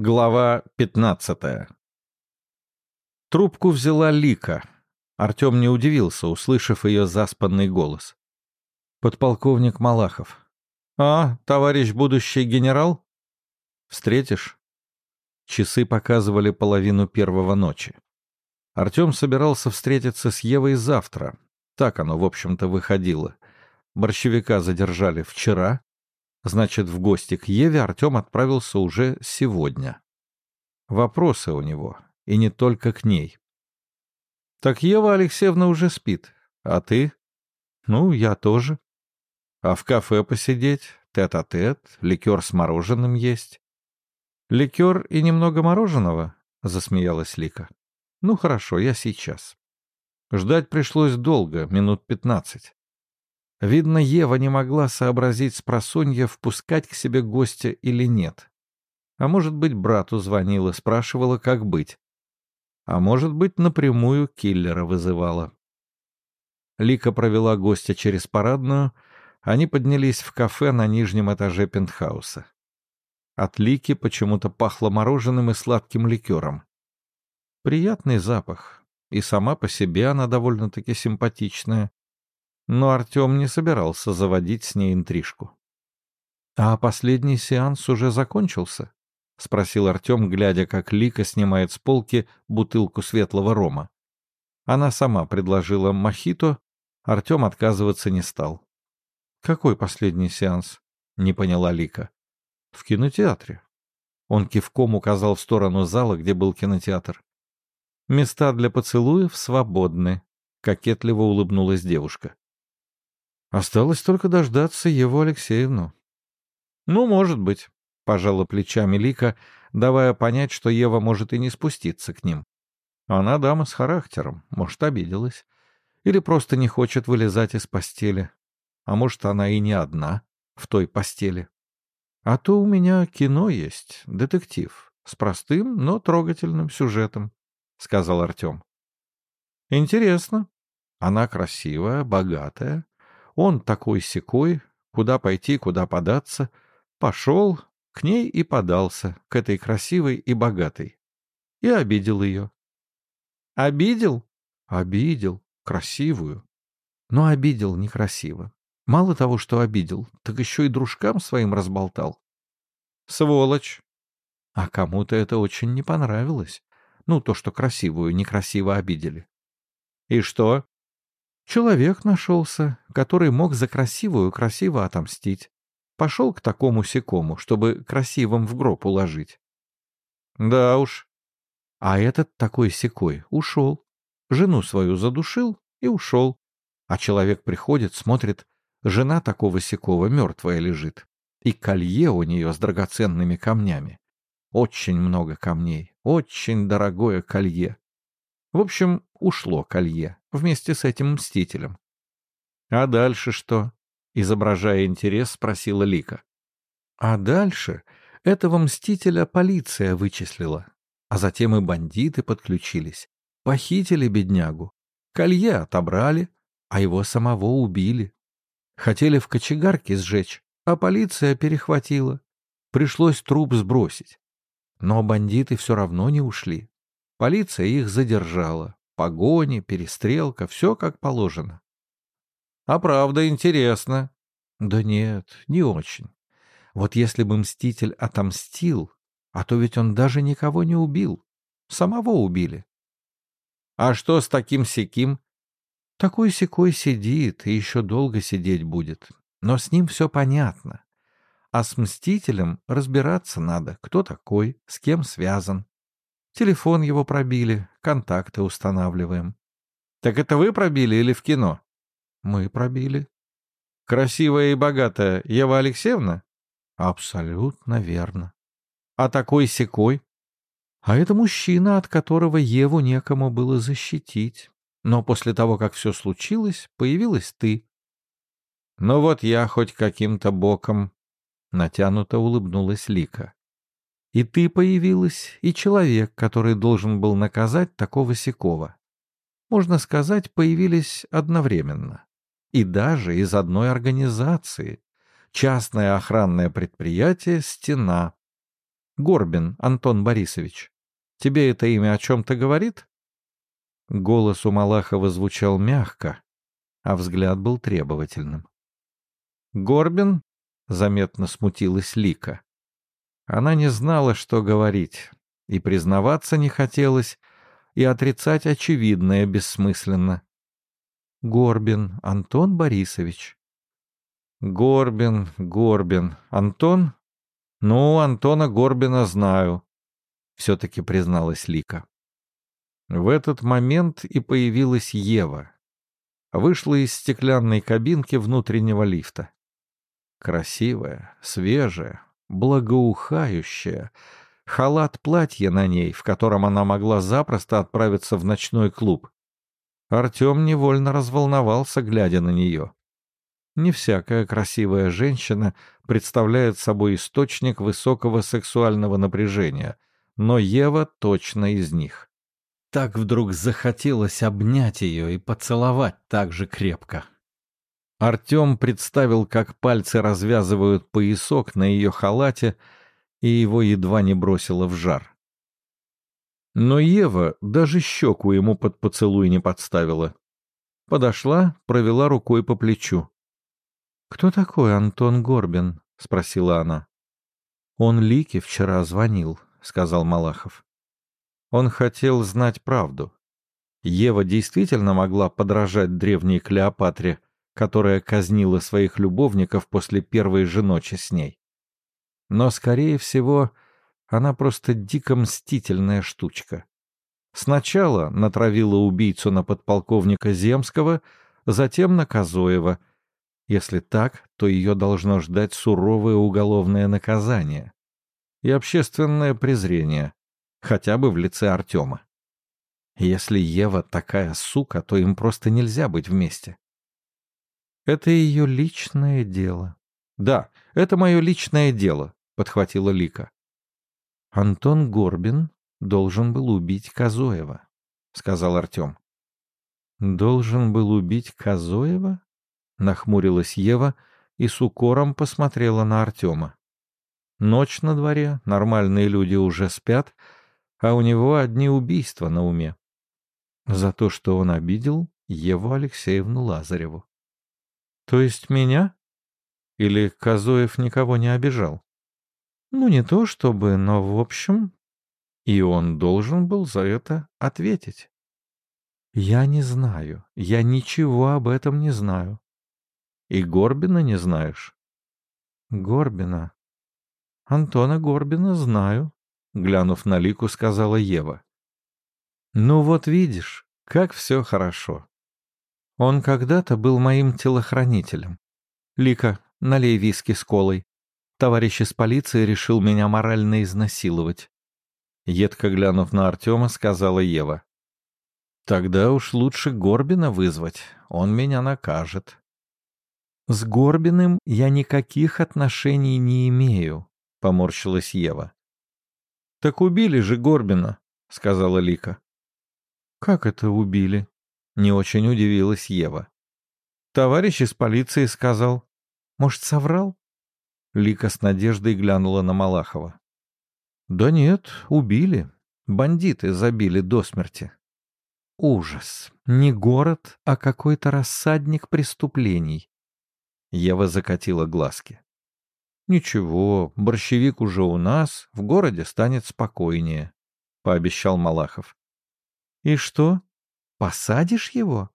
Глава 15 Трубку взяла Лика. Артем не удивился, услышав ее заспанный голос. «Подполковник Малахов». «А, товарищ будущий генерал?» «Встретишь?» Часы показывали половину первого ночи. Артем собирался встретиться с Евой завтра. Так оно, в общем-то, выходило. Борщевика задержали вчера, Значит, в гости к Еве Артем отправился уже сегодня. Вопросы у него, и не только к ней. «Так Ева Алексеевна уже спит. А ты?» «Ну, я тоже. А в кафе посидеть, тет-а-тет, -тет, ликер с мороженым есть». «Ликер и немного мороженого?» — засмеялась Лика. «Ну, хорошо, я сейчас». Ждать пришлось долго, минут пятнадцать. Видно, Ева не могла сообразить с просонья, впускать к себе гостя или нет. А может быть, брату звонила, спрашивала, как быть. А может быть, напрямую киллера вызывала. Лика провела гостя через парадную, они поднялись в кафе на нижнем этаже пентхауса. От Лики почему-то пахло мороженым и сладким ликером. Приятный запах, и сама по себе она довольно-таки симпатичная. Но Артем не собирался заводить с ней интрижку. «А последний сеанс уже закончился?» — спросил Артем, глядя, как Лика снимает с полки бутылку светлого рома. Она сама предложила мохито, Артем отказываться не стал. «Какой последний сеанс?» — не поняла Лика. «В кинотеатре». Он кивком указал в сторону зала, где был кинотеатр. «Места для поцелуев свободны», — кокетливо улыбнулась девушка. Осталось только дождаться Еву Алексеевну. «Ну, может быть», — пожала плечами Лика, давая понять, что Ева может и не спуститься к ним. Она дама с характером, может, обиделась. Или просто не хочет вылезать из постели. А может, она и не одна в той постели. А то у меня кино есть, детектив, с простым, но трогательным сюжетом, — сказал Артем. Интересно. Она красивая, богатая, он такой-сякой, куда пойти, куда податься, пошел к ней и подался, к этой красивой и богатой. И обидел ее. Обидел? Обидел. Красивую. Но обидел некрасиво. Мало того, что обидел, так еще и дружкам своим разболтал. Сволочь. А кому-то это очень не понравилось. Ну, то, что красивую некрасиво обидели. И что? Человек нашелся, который мог за красивую красиво отомстить. Пошел к такому секому, чтобы красивым в гроб уложить. Да уж. А этот такой секой ушел. Жену свою задушил и ушел. А человек приходит, смотрит, жена такого секого мертвая лежит. И колье у нее с драгоценными камнями. Очень много камней, очень дорогое колье. В общем, ушло колье вместе с этим мстителем. «А дальше что?» — изображая интерес, спросила Лика. «А дальше этого мстителя полиция вычислила, а затем и бандиты подключились, похитили беднягу, колье отобрали, а его самого убили. Хотели в кочегарке сжечь, а полиция перехватила. Пришлось труп сбросить. Но бандиты все равно не ушли. Полиция их задержала. Погони, перестрелка, все как положено. А правда интересно. Да нет, не очень. Вот если бы Мститель отомстил, а то ведь он даже никого не убил. Самого убили. А что с таким секим? Такой секой сидит и еще долго сидеть будет. Но с ним все понятно. А с Мстителем разбираться надо, кто такой, с кем связан. Телефон его пробили, контакты устанавливаем. Так это вы пробили или в кино? Мы пробили. Красивая и богатая Ева Алексеевна? Абсолютно верно. А такой секой? А это мужчина, от которого Еву некому было защитить. Но после того, как все случилось, появилась ты. Ну вот я хоть каким-то боком... Натянуто улыбнулась Лика. И ты появилась, и человек, который должен был наказать такого сякого. Можно сказать, появились одновременно. И даже из одной организации. Частное охранное предприятие «Стена». Горбин Антон Борисович. Тебе это имя о чем-то говорит?» Голос у Малахова звучал мягко, а взгляд был требовательным. «Горбин?» — заметно смутилась Лика. Она не знала, что говорить, и признаваться не хотелось, и отрицать очевидное бессмысленно. «Горбин Антон Борисович». «Горбин, Горбин. Антон? Ну, Антона Горбина знаю», — все-таки призналась Лика. В этот момент и появилась Ева. Вышла из стеклянной кабинки внутреннего лифта. Красивая, свежая, благоухающая. Халат-платье на ней, в котором она могла запросто отправиться в ночной клуб. Артем невольно разволновался, глядя на нее. Не всякая красивая женщина представляет собой источник высокого сексуального напряжения, но Ева точно из них. Так вдруг захотелось обнять ее и поцеловать так же крепко. Артем представил, как пальцы развязывают поясок на ее халате, и его едва не бросило в жар. Но Ева даже щеку ему под поцелуй не подставила. Подошла, провела рукой по плечу. «Кто такой Антон Горбин?» — спросила она. «Он Лике вчера звонил», — сказал Малахов. Он хотел знать правду. Ева действительно могла подражать древней Клеопатре, которая казнила своих любовников после первой же ночи с ней. Но, скорее всего, она просто дико мстительная штучка. Сначала натравила убийцу на подполковника Земского, затем на Козоева. Если так, то ее должно ждать суровое уголовное наказание и общественное презрение, хотя бы в лице Артема. Если Ева такая сука, то им просто нельзя быть вместе. Это ее личное дело. Да, это мое личное дело, подхватила Лика. Антон Горбин должен был убить Казоева, сказал Артем. Должен был убить Казоева? Нахмурилась Ева и с укором посмотрела на Артема. Ночь на дворе, нормальные люди уже спят, а у него одни убийства на уме. За то, что он обидел Еву Алексеевну Лазареву. То есть меня? Или Козоев никого не обижал? Ну, не то чтобы, но в общем... И он должен был за это ответить. Я не знаю, я ничего об этом не знаю. И Горбина не знаешь? Горбина? Антона Горбина знаю, глянув на Лику, сказала Ева. «Ну вот видишь, как все хорошо. Он когда-то был моим телохранителем. Лика, налей виски с колой. Товарищ из полиции решил меня морально изнасиловать». Едко глянув на Артема, сказала Ева. «Тогда уж лучше Горбина вызвать, он меня накажет». «С Горбиным я никаких отношений не имею», — поморщилась Ева. «Так убили же Горбина», — сказала Лика. «Как это убили?» — не очень удивилась Ева. «Товарищ из полиции сказал. Может, соврал?» Лика с надеждой глянула на Малахова. «Да нет, убили. Бандиты забили до смерти». «Ужас! Не город, а какой-то рассадник преступлений». Ева закатила глазки. «Ничего, борщевик уже у нас, в городе станет спокойнее», — пообещал Малахов. «И что, посадишь его?»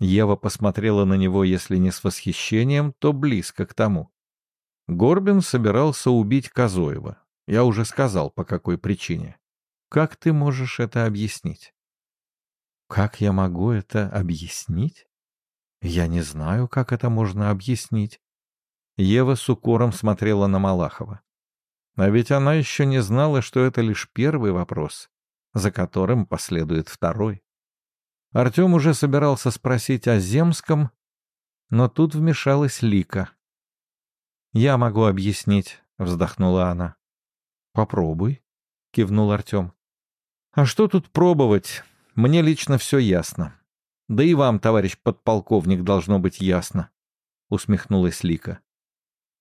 Ева посмотрела на него, если не с восхищением, то близко к тому. Горбин собирался убить Козоева. Я уже сказал, по какой причине. Как ты можешь это объяснить? Как я могу это объяснить? Я не знаю, как это можно объяснить. Ева с укором смотрела на Малахова. А ведь она еще не знала, что это лишь первый вопрос, за которым последует второй. Артем уже собирался спросить о Земском, но тут вмешалась Лика. «Я могу объяснить», — вздохнула она. «Попробуй», — кивнул Артем. «А что тут пробовать? Мне лично все ясно. Да и вам, товарищ подполковник, должно быть ясно», — усмехнулась Лика.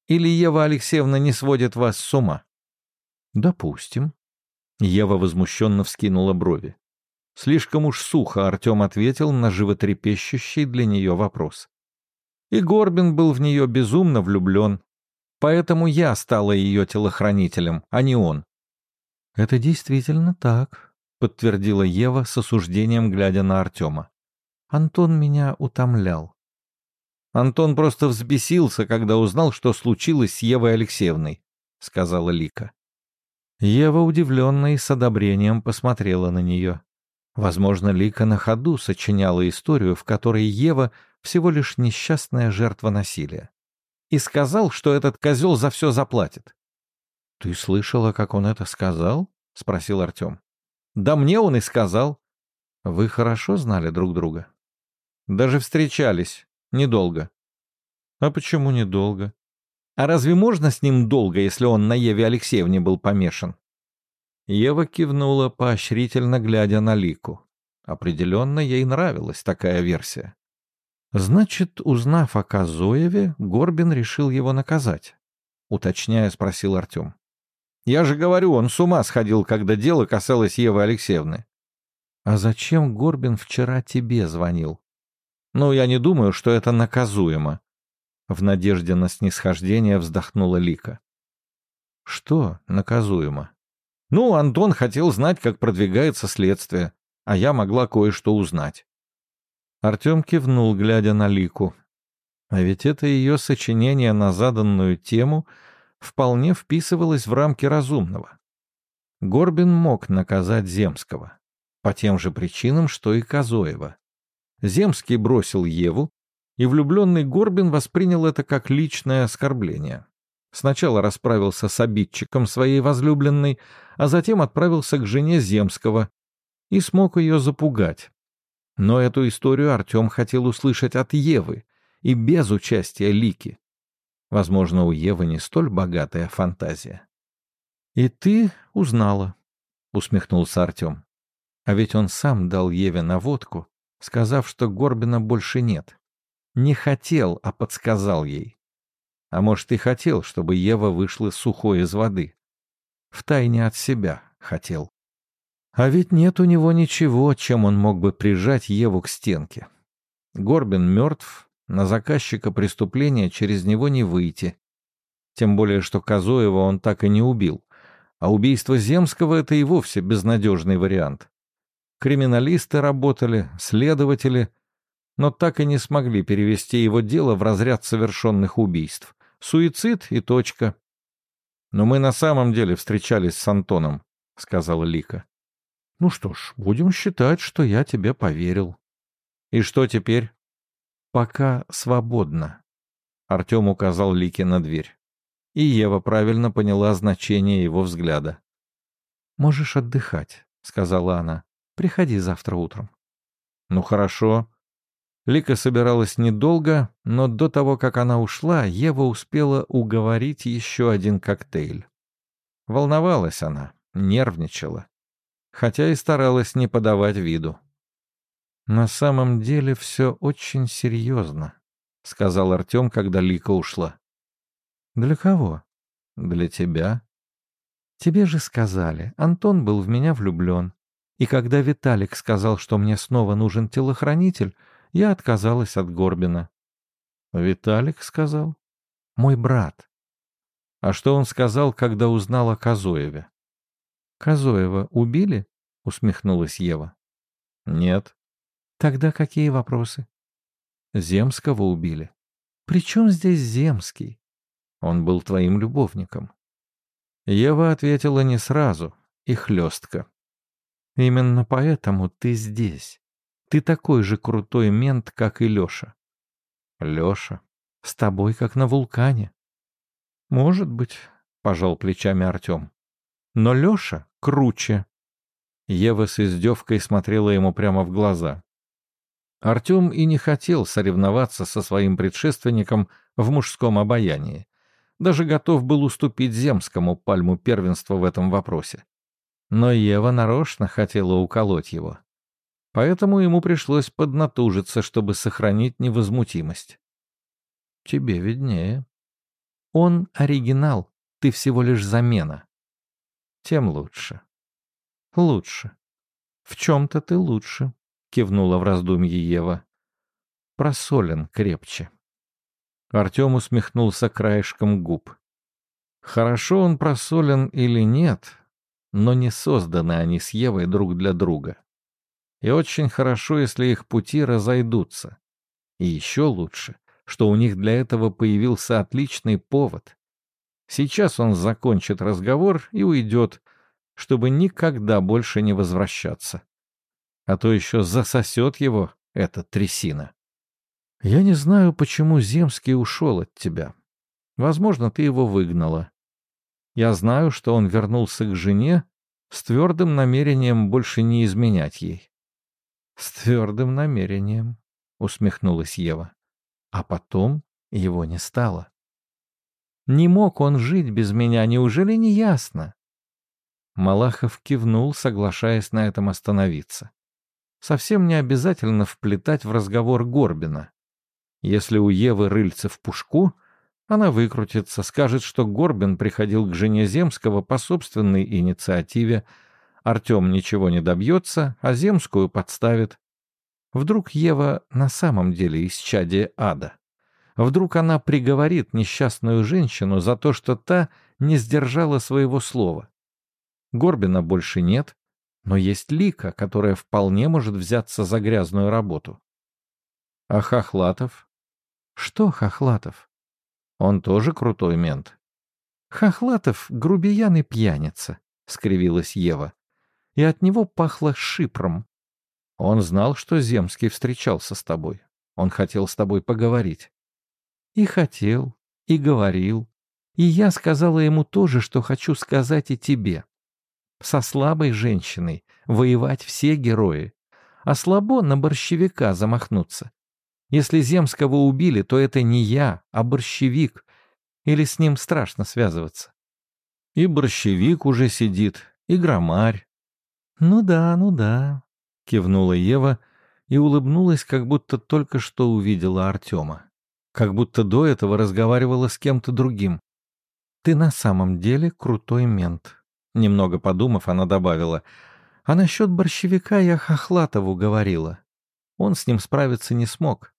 Или Ева Алексеевна не сводит вас с ума? Допустим. Ева возмущенно вскинула брови. Слишком уж сухо Артем ответил на животрепещущий для нее вопрос. И Горбин был в нее безумно влюблен. Поэтому я стала ее телохранителем, а не он. «Это действительно так», — подтвердила Ева с осуждением, глядя на Артема. «Антон меня утомлял». «Антон просто взбесился, когда узнал, что случилось с Евой Алексеевной», — сказала Лика. Ева удивленно и с одобрением посмотрела на нее. Возможно, Лика на ходу сочиняла историю, в которой Ева всего лишь несчастная жертва насилия. И сказал, что этот козел за все заплатит. «Ты слышала, как он это сказал?» — спросил Артем. «Да мне он и сказал». «Вы хорошо знали друг друга?» «Даже встречались. Недолго». «А почему недолго?» «А разве можно с ним долго, если он на Еве Алексеевне был помешан?» Ева кивнула, поощрительно глядя на Лику. Определенно ей нравилась такая версия. Значит, узнав о Казоеве, Горбин решил его наказать. Уточняя, спросил Артем. Я же говорю, он с ума сходил, когда дело касалось Евы Алексеевны. А зачем Горбин вчера тебе звонил? Ну, я не думаю, что это наказуемо. В надежде на снисхождение вздохнула Лика. Что наказуемо? Ну, Антон хотел знать, как продвигается следствие, а я могла кое-что узнать. Артем кивнул, глядя на Лику. А ведь это ее сочинение на заданную тему вполне вписывалось в рамки разумного. Горбин мог наказать Земского. По тем же причинам, что и Козоева. Земский бросил Еву, и влюбленный Горбин воспринял это как личное оскорбление. Сначала расправился с обидчиком своей возлюбленной, а затем отправился к жене Земского и смог ее запугать. Но эту историю Артем хотел услышать от Евы и без участия Лики. Возможно, у Евы не столь богатая фантазия. «И ты узнала», — усмехнулся Артем. А ведь он сам дал Еве наводку, сказав, что Горбина больше нет. Не хотел, а подсказал ей. А может, и хотел, чтобы Ева вышла сухой из воды. Втайне от себя хотел. А ведь нет у него ничего, чем он мог бы прижать Еву к стенке. Горбин мертв, на заказчика преступления через него не выйти. Тем более, что Козоева он так и не убил. А убийство Земского — это и вовсе безнадежный вариант. Криминалисты работали, следователи, но так и не смогли перевести его дело в разряд совершенных убийств. Суицид и точка. «Но мы на самом деле встречались с Антоном», — сказала Лика. «Ну что ж, будем считать, что я тебе поверил». «И что теперь?» «Пока свободно», — Артем указал Лике на дверь. И Ева правильно поняла значение его взгляда. «Можешь отдыхать», — сказала она. «Приходи завтра утром». «Ну хорошо», Лика собиралась недолго, но до того, как она ушла, Ева успела уговорить еще один коктейль. Волновалась она, нервничала, хотя и старалась не подавать виду. «На самом деле все очень серьезно», — сказал Артем, когда Лика ушла. «Для кого?» «Для тебя». «Тебе же сказали, Антон был в меня влюблен. И когда Виталик сказал, что мне снова нужен телохранитель, я отказалась от Горбина. Виталик сказал? Мой брат. А что он сказал, когда узнал о Козоеве? Козоева убили? Усмехнулась Ева. Нет. Тогда какие вопросы? Земского убили. При чем здесь Земский? Он был твоим любовником. Ева ответила не сразу и хлестко. Именно поэтому ты здесь. Ты такой же крутой мент, как и Леша. Леша, с тобой как на вулкане. Может быть, пожал плечами Артем. Но Леша круче. Ева с издевкой смотрела ему прямо в глаза. Артем и не хотел соревноваться со своим предшественником в мужском обаянии. Даже готов был уступить Земскому пальму первенства в этом вопросе. Но Ева нарочно хотела уколоть его. Поэтому ему пришлось поднатужиться, чтобы сохранить невозмутимость. Тебе виднее. Он оригинал, ты всего лишь замена. тем лучше. Лучше. В чем-то ты лучше, кивнула в раздумье Ева. Просолен крепче. Артем усмехнулся краешком губ. Хорошо он просолен или нет, но не созданы они с Евой друг для друга. И очень хорошо, если их пути разойдутся. И еще лучше, что у них для этого появился отличный повод. Сейчас он закончит разговор и уйдет, чтобы никогда больше не возвращаться. А то еще засосет его эта трясина. Я не знаю, почему Земский ушел от тебя. Возможно, ты его выгнала. Я знаю, что он вернулся к жене с твердым намерением больше не изменять ей. — С твердым намерением, — усмехнулась Ева. А потом его не стало. Не мог он жить без меня, неужели не ясно? Малахов кивнул, соглашаясь на этом остановиться. Совсем не обязательно вплетать в разговор Горбина. Если у Евы рыльце в пушку, она выкрутится, скажет, что Горбин приходил к жене Земского по собственной инициативе, Артем ничего не добьется, а Земскую подставит. Вдруг Ева на самом деле из чадия ада. Вдруг она приговорит несчастную женщину за то, что та не сдержала своего слова. Горбина больше нет, но есть Лика, которая вполне может взяться за грязную работу. А Хохлатов? Что Хохлатов? Он тоже крутой мент. Хохлатов — грубиян и пьяница, — скривилась Ева. И от него пахло шипром. Он знал, что Земский встречался с тобой. Он хотел с тобой поговорить. И хотел, и говорил. И я сказала ему то же, что хочу сказать и тебе. Со слабой женщиной воевать все герои, а слабо на борщевика замахнуться. Если Земского убили, то это не я, а борщевик, или с ним страшно связываться. И борщевик уже сидит, и громарь. Ну да, ну да, — кивнула Ева и улыбнулась, как будто только что увидела Артема. Как будто до этого разговаривала с кем-то другим. «Ты на самом деле крутой мент», — немного подумав, она добавила. «А насчет борщевика я Хохлатову говорила. Он с ним справиться не смог.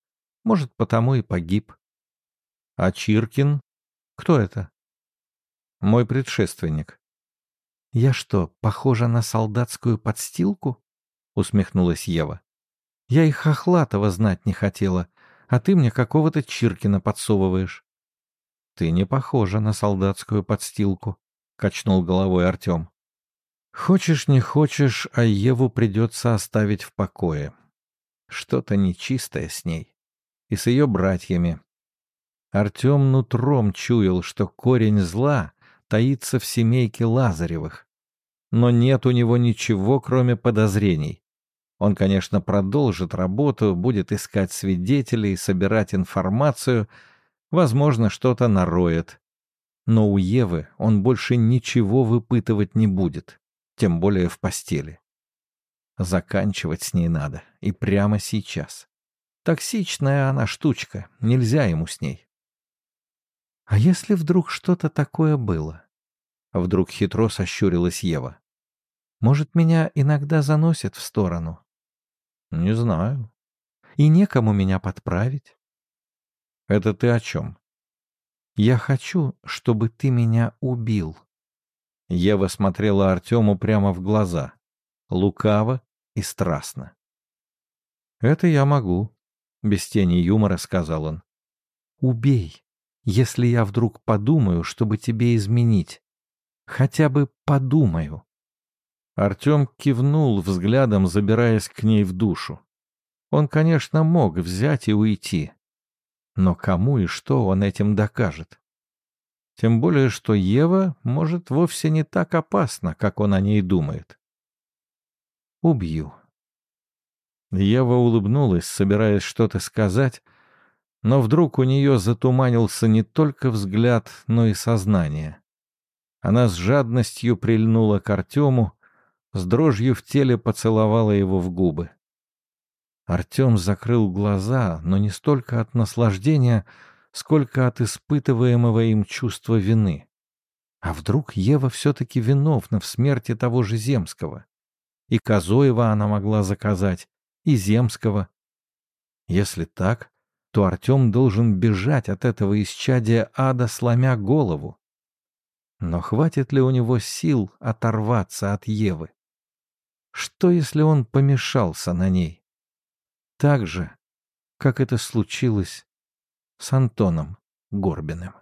Может, потому и погиб». «А Чиркин? Кто это?» «Мой предшественник». «Я что, похожа на солдатскую подстилку?» — усмехнулась Ева. «Я и Хохлатова знать не хотела, а ты мне какого-то Чиркина подсовываешь». «Ты не похожа на солдатскую подстилку», — качнул головой Артем. «Хочешь, не хочешь, а Еву придется оставить в покое. Что-то нечистое с ней. И с ее братьями. Артем нутром чуял, что корень зла таится в семейке Лазаревых. Но нет у него ничего, кроме подозрений. Он, конечно, продолжит работу, будет искать свидетелей, собирать информацию, возможно, что-то нароет. Но у Евы он больше ничего выпытывать не будет, тем более в постели. Заканчивать с ней надо, и прямо сейчас. Токсичная она штучка, нельзя ему с ней. А если вдруг что-то такое было? Вдруг хитро сощурилась Ева. Может, меня иногда заносит в сторону? Не знаю. И некому меня подправить. Это ты о чем? Я хочу, чтобы ты меня убил. Ева смотрела Артему прямо в глаза, лукаво и страстно. Это я могу, без тени юмора сказал он. Убей, если я вдруг подумаю, чтобы тебе изменить. Хотя бы подумаю. Артем кивнул взглядом, забираясь к ней в душу. Он, конечно, мог взять и уйти. Но кому и что он этим докажет? Тем более, что Ева, может, вовсе не так опасна, как он о ней думает. «Убью». Ева улыбнулась, собираясь что-то сказать, но вдруг у нее затуманился не только взгляд, но и сознание. Она с жадностью прильнула к Артему, с дрожью в теле поцеловала его в губы. Артем закрыл глаза, но не столько от наслаждения, сколько от испытываемого им чувства вины. А вдруг Ева все-таки виновна в смерти того же Земского? И Козоева она могла заказать, и Земского. Если так, то Артем должен бежать от этого исчадия ада, сломя голову. Но хватит ли у него сил оторваться от Евы? Что, если он помешался на ней? Так же, как это случилось с Антоном Горбиным.